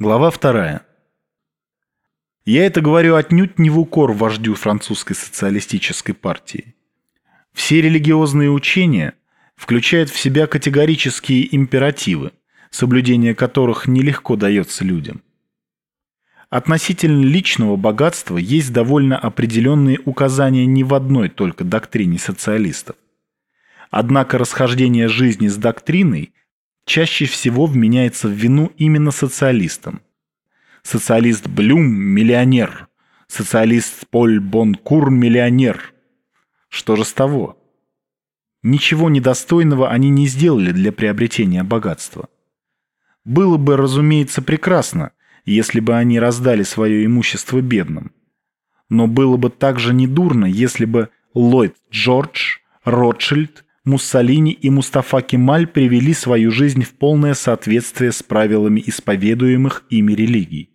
Глава вторая. Я это говорю отнюдь не в укор вождю французской социалистической партии. Все религиозные учения включают в себя категорические императивы, соблюдение которых нелегко дается людям. Относительно личного богатства есть довольно определенные указания не в одной только доктрине социалистов. Однако расхождение жизни с доктриной чаще всего вменяется в вину именно социалистам. Социалист Блюм – миллионер, социалист Поль Бонкур – миллионер. Что же с того? Ничего недостойного они не сделали для приобретения богатства. Было бы, разумеется, прекрасно, если бы они раздали свое имущество бедным. Но было бы также недурно, если бы Ллойд Джордж, Ротшильд, Муссолини и Мустафа Кемаль привели свою жизнь в полное соответствие с правилами исповедуемых ими религий.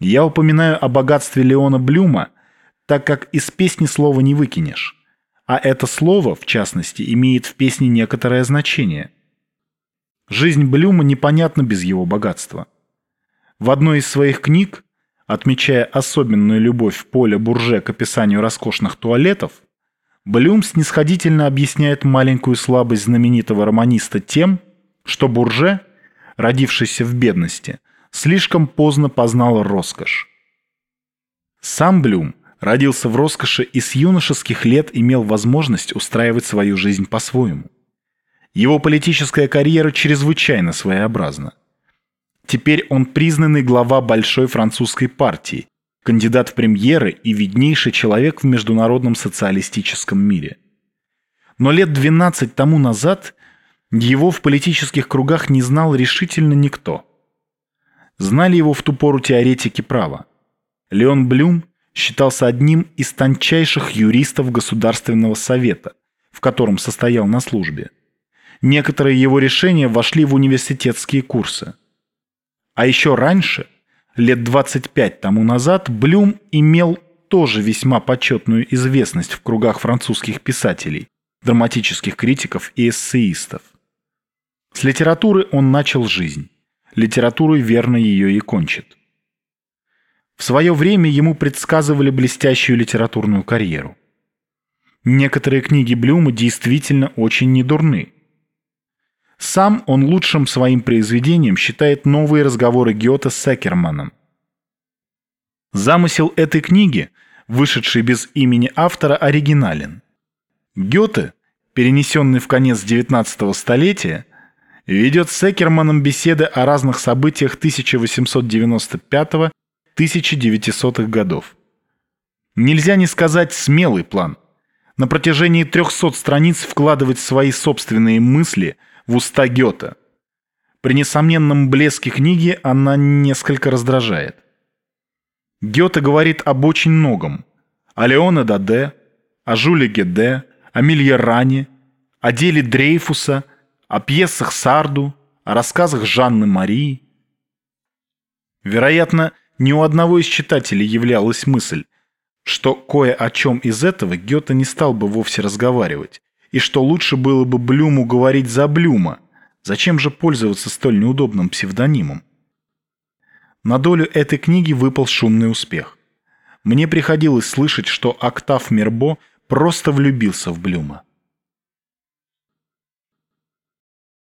Я упоминаю о богатстве Леона Блюма, так как из песни слова не выкинешь, а это слово, в частности, имеет в песне некоторое значение. Жизнь Блюма непонятна без его богатства. В одной из своих книг, отмечая особенную любовь Поля Бурже к описанию роскошных туалетов, Блюм снисходительно объясняет маленькую слабость знаменитого романиста тем, что Бурже, родившийся в бедности, слишком поздно познал роскошь. Сам Блюм родился в роскоши и с юношеских лет имел возможность устраивать свою жизнь по-своему. Его политическая карьера чрезвычайно своеобразна. Теперь он признанный глава большой французской партии, кандидат в премьеры и виднейший человек в международном социалистическом мире. Но лет 12 тому назад его в политических кругах не знал решительно никто. Знали его в ту пору теоретики права. Леон Блюм считался одним из тончайших юристов Государственного совета, в котором состоял на службе. Некоторые его решения вошли в университетские курсы. А еще раньше – Лет 25 тому назад Блюм имел тоже весьма почетную известность в кругах французских писателей, драматических критиков и эссеистов. С литературы он начал жизнь. Литературой верно ее и кончит. В свое время ему предсказывали блестящую литературную карьеру. Некоторые книги Блюма действительно очень недурны. Сам он лучшим своим произведением считает новые разговоры Гёте с Секерманом. Замысел этой книги, вышедший без имени автора, оригинален. Гёте, перенесенный в конец XIX столетия, ведет с Секерманом беседы о разных событиях 1895-1900 годов. Нельзя не сказать смелый план. На протяжении 300 страниц вкладывать свои собственные мысли – в уста Гёта. При несомненном блеске книги она несколько раздражает. Гёте говорит об очень многом. О Леоне Даде, о Жюле Геде, о Мильеране, о деле Дрейфуса, о пьесах Сарду, о рассказах Жанны Марии. Вероятно, ни у одного из читателей являлась мысль, что кое о чем из этого Гёте не стал бы вовсе разговаривать, и что лучше было бы Блюму говорить за Блюма. Зачем же пользоваться столь неудобным псевдонимом? На долю этой книги выпал шумный успех. Мне приходилось слышать, что Октав Мербо просто влюбился в Блюма.